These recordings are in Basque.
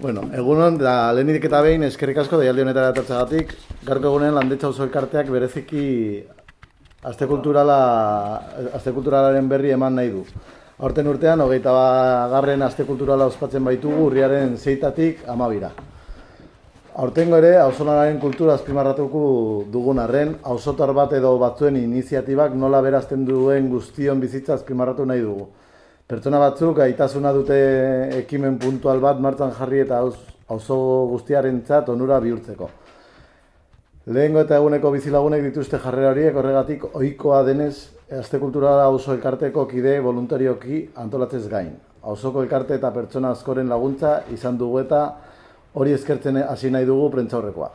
Bueno, egunon, da lehenik eta behin eskerrik asko deialdi honetara etortzagatik. Gaurko egunen landetxa oso elkarteak bereziki aste kulturala, aste kulturalaren berri eman nahi du. Horten urtean, hogeita garren aste kulturala ospatzen baitugu urriaren zeitatik amabira. Aurtengo ere, hausonaren kultura azpimarratuko dugun arren, hausotar bat edo batzuen iniziatibak nola berazten duen guztion bizitza azpimarratu nahi dugu. Pertsona batzuk gaitasuna dute ekimen puntual bat martzan jarri eta auzo guztiaren txat onura bihurtzeko. Lehengo eta eguneko bizilagunek dituzte jarrera horiek horregatik ohikoa denez Aste kulturala auzo elkarteko kide voluntarioki antolatzez gain. Auzoko elkarte eta pertsona askoren laguntza izan dugu eta hori eskertzen hasi nahi dugu prentzaurrekoa.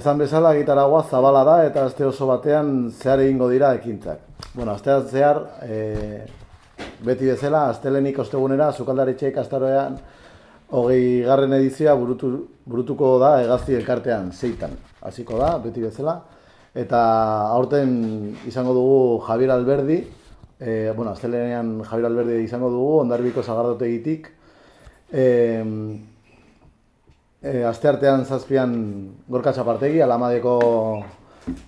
Ezan bezala gitaragua zabala da eta aste oso batean zehar egingo dira ekintzak. Bueno, astean zehar, e, beti bezala, astelenik ostegunera, sukaldaritxeik astaroean, hogei garren edizioa burutu, burutuko da egazti elkartean, zeitan. Hasiko da, beti bezala. Eta aurten izango dugu Javier Alberdi, e, bueno, astelenean Javier Alberdi izango dugu, ondarbiko zagardote egitik. E, e, aste artean zazpian gorka txapartegi, alamadeko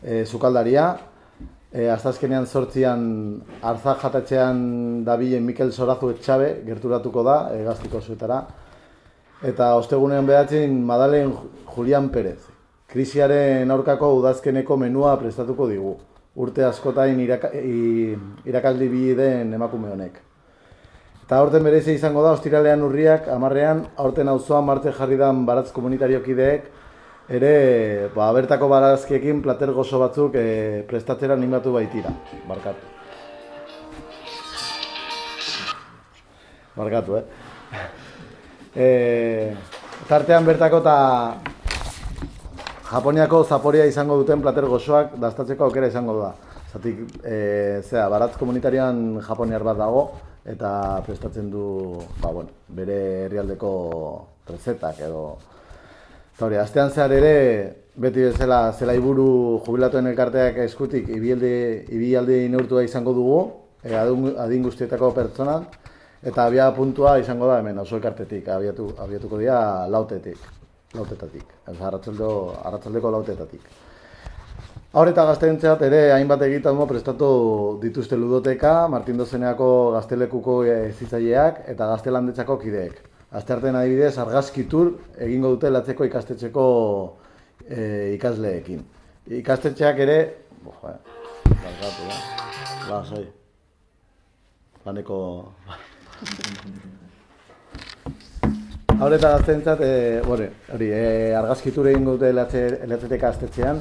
e, sukaldaria, E, Aztazkenean sortzian arzak jatatzean dabilen Mikel Sorazu etxabe gerturatuko da, egaztiko zuetara. Eta ostegunean behatzen Madalen Julian Perez. Krisiaren aurkako udazkeneko menua prestatuko digu. Urte askotain iraka, irakaldi bi den emakume honek. Eta aurten berezi izango da, ostiralean urriak, amarrean, aurten auzoan marte jarri dan baratz komunitariokideek, ere ba, bertako barazkiekin plater gozo batzuk e, prestatzera animatu baitira. Barkatu. Barkatu, eh? e, tartean bertako eta Japoniako zaporia izango duten plater gozoak dastatzeko aukera izango da. Zatik, e, zera, baratz komunitarian japoniar bat dago, eta prestatzen du, ba, bueno, bere herrialdeko rezetak edo Eta hori, astean zehar ere, beti bezala zela iburu jubilatuen elkarteak eskutik ibialde, ibialde neurtua izango dugu, e, adin guztietako pertsona, eta abia puntua izango da hemen, oso elkartetik, abiatu, abiatuko dira lautetik, lautetatik, ez arratzaldeko lautetatik. Horreta gazteentzat ere hainbat egitamo prestatu dituzte ludoteka, Martin Dozeneako gaztelekuko ezitzaileak eta gaztelandetzako kideek. Azterten adibidez, argazkitur egingo dute latzeko ikastetxeko e, ikasleekin. Ikastetxeak ere, bo, ja, barkatu, ja. ba, zoi, laneko... Haureta gaztentzat, e, bore, hori, e, argazkitur egingo dute latzeteka astetxean,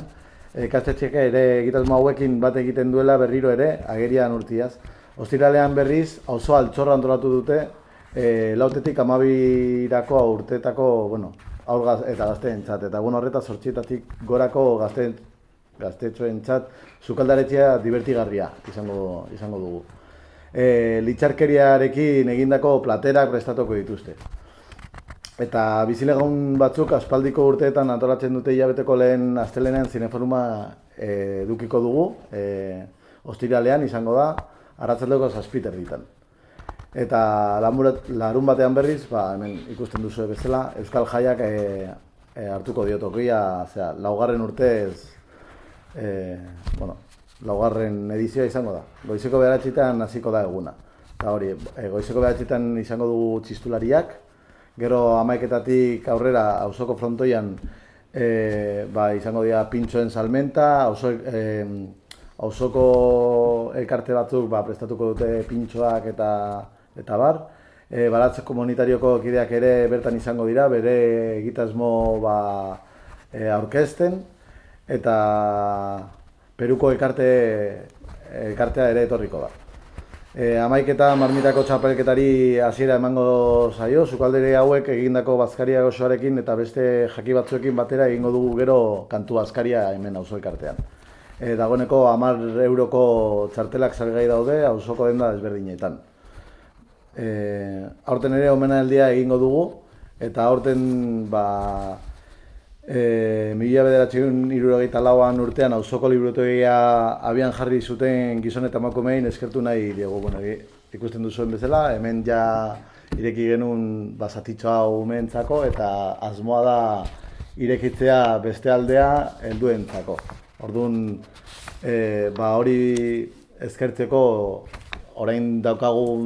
ikastetxeak ere egitasmo hauekin bat egiten duela berriro ere, agerian urtiaz. Ostiralean berriz, auzo altxorra antolatu dute, e, lautetik amabirako urteetako, bueno, aur gaz, eta gazteen eta bueno, horreta sortxietatik gorako gazteen, gaztetxoen txat, zukaldaretzea divertigarria izango, izango dugu. E, litxarkeriarekin egindako platerak prestatuko dituzte. Eta bizilegun batzuk aspaldiko urteetan antolatzen dute hilabeteko lehen astelenean zineforuma e, dukiko dugu, e, ostiralean izango da, aratzaldeko zazpiter ditan. Eta larun batean berriz, ba, hemen ikusten duzu bezala, Euskal Jaiak e, e, hartuko diotokia, zera, laugarren urtez, e, bueno, laugarren edizioa izango da. Goizeko beharatxitan hasiko da eguna. Eta hori, e, goizeko beharatxitan izango dugu txistulariak, gero amaiketatik aurrera auzoko frontoian e, ba, izango dira pintxoen salmenta, auzo, e, auzoko elkarte batzuk ba, prestatuko dute pintxoak eta eta bar. E, baratze komunitarioko kideak ere bertan izango dira, bere egitasmo ba, e, aurkezten, eta Peruko elkarte, elkartea ere etorriko da. E, amaik eta marmitako txapelketari hasiera emango zaio, zukaldere hauek egindako bazkaria osoarekin eta beste jaki batzuekin batera egingo dugu gero kantu bazkaria hemen auzo elkartean. E, dagoeneko amar euroko txartelak salgai daude, auzoko denda desberdinetan e, aurten ere omenaldia egingo dugu, eta aurten ba, e, mila bederatxeun irurogeita lauan urtean auzoko librotegia abian jarri zuten gizon eta emakumein eskertu nahi diego, bueno, ikusten duzuen bezala, hemen ja ireki genuen basatitxoa umeentzako eta asmoa da irekitzea beste aldea helduentzako. Orduan, e, ba hori ezkertzeko orain daukagun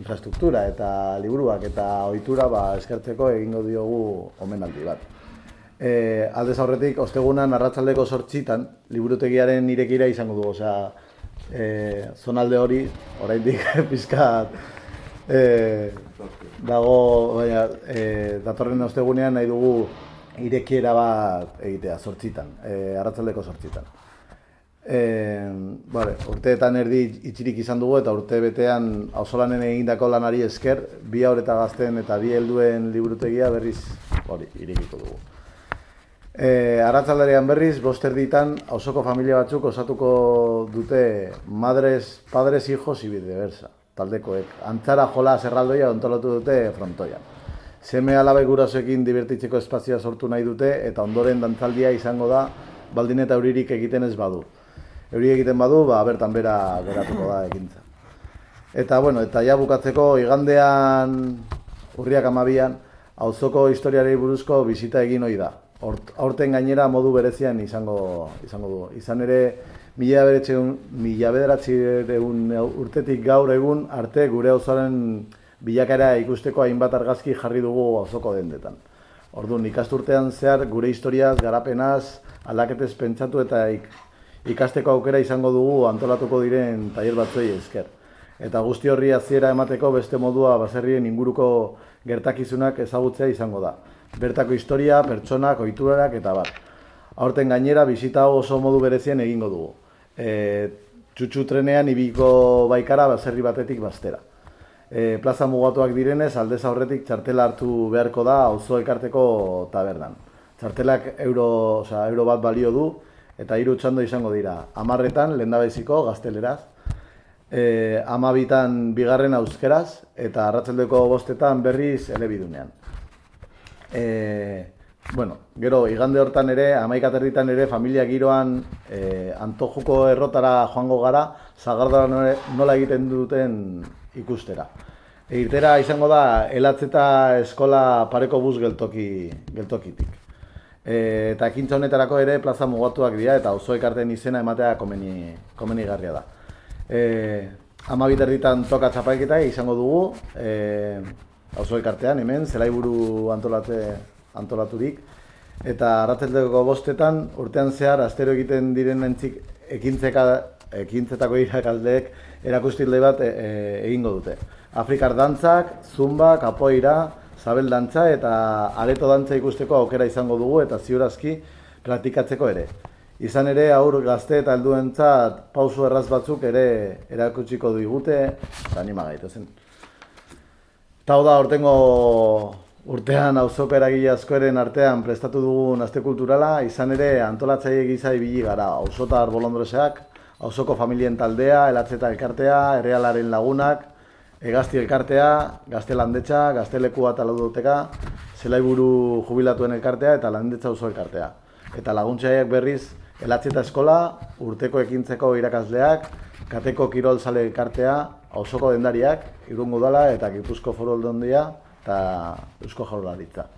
infrastruktura eta liburuak eta ohitura ba eskertzeko egingo diogu omenaldi bat. E, aldez aurretik, ostegunan arratzaldeko sortzitan, liburutegiaren irekira izango dugu, osea, e, zonalde hori, oraindik pizkat e, dago, baina, e, datorren ostegunean nahi dugu irekiera bat egitea, sortzitan, e, arratzaldeko sortzitan. E, vale, urteetan erdi itxirik izan dugu eta urte betean auzolanen egindako lanari esker, bi aurreta gazten eta bi helduen liburutegia berriz hori, irekiko dugu. E, Arratzaldarean berriz, boster ditan, hausoko familia batzuk osatuko dute madres, padres, hijos y viceversa, taldekoek. Antzara jola zerraldoia ontolatu dute frontoian. Seme alabe gurasoekin divertitzeko espazioa sortu nahi dute eta ondoren dantzaldia izango da baldin eta euririk egiten ez badu. Euri egiten badu, ba, bertan bera geratuko da ekintza. Eta, bueno, eta ja bukatzeko, igandean, urriak amabian, auzoko historiari buruzko bizita egin hori da aurten gainera modu berezian izango izango du. Izan ere, mila bederatzi urtetik gaur egun arte gure auzaren bilakara ikusteko hainbat argazki jarri dugu auzoko dendetan. Orduan, ikasturtean zehar gure historiaz, garapenaz, aldaketez pentsatu eta ikasteko aukera izango dugu antolatuko diren tailer batzuei esker. Eta guzti horri aziera emateko beste modua baserrien inguruko gertakizunak ezagutzea izango da bertako historia, pertsonak, ohiturak eta bat. Aurten gainera bizita oso modu berezien egingo dugu. E, txutxu trenean ibiko baikara baserri batetik bastera. E, plaza mugatuak direnez, aldez aurretik txartela hartu beharko da auzo elkarteko tabernan. Txartelak euro, oza, euro bat balio du eta hiru txando izango dira. Amarretan, lendabeziko, gazteleraz, e, amabitan bigarren euskeraz eta arratzeldeko bostetan berriz elebidunean. E, bueno, gero, igande hortan ere, amaikaterritan ere, familia giroan e, antojuko errotara joango gara, zagardara nola egiten duten ikustera. Egitera izango da, elatzeta eskola pareko buz geltoki, geltokitik. E, eta ekintza honetarako ere plaza mugatuak dira eta oso ekarten izena ematea komeni, komeni garria da. E, ama biterditan toka txapaiketa izango dugu, e, auzo elkartean hemen zelaiburu antolate antolaturik eta arratzeldeko bostetan urtean zehar astero egiten diren entzik ekintzeka ekintzetako irakaldeek erakustilde bat e, e, egingo dute. Afrikar dantzak, zumba, kapoira, zabel dantza eta areto dantza ikusteko aukera izango dugu eta ziurazki praktikatzeko ere. Izan ere aur gazte eta helduentzat pausu erraz batzuk ere erakutsiko digute, anima gaitezen. Eta hau da, ortengo urtean auzoko eragile askoren artean prestatu dugun aste kulturala, izan ere antolatzaile gisa ibili gara, auzotar bolondroseak, auzoko familien taldea, elatzeta elkartea, errealaren lagunak, egazti elkartea, gaztelandetxa, gaztelekua eta laudoteka, zelaiburu jubilatuen elkartea eta landetza auzo elkartea. Eta laguntzaileak berriz, elatzeta eskola, urteko ekintzeko irakasleak, kateko kirol sale elkartea, hausoko dendariak, irungo dala eta gipuzko foru aldondia eta eusko jaurlaritza.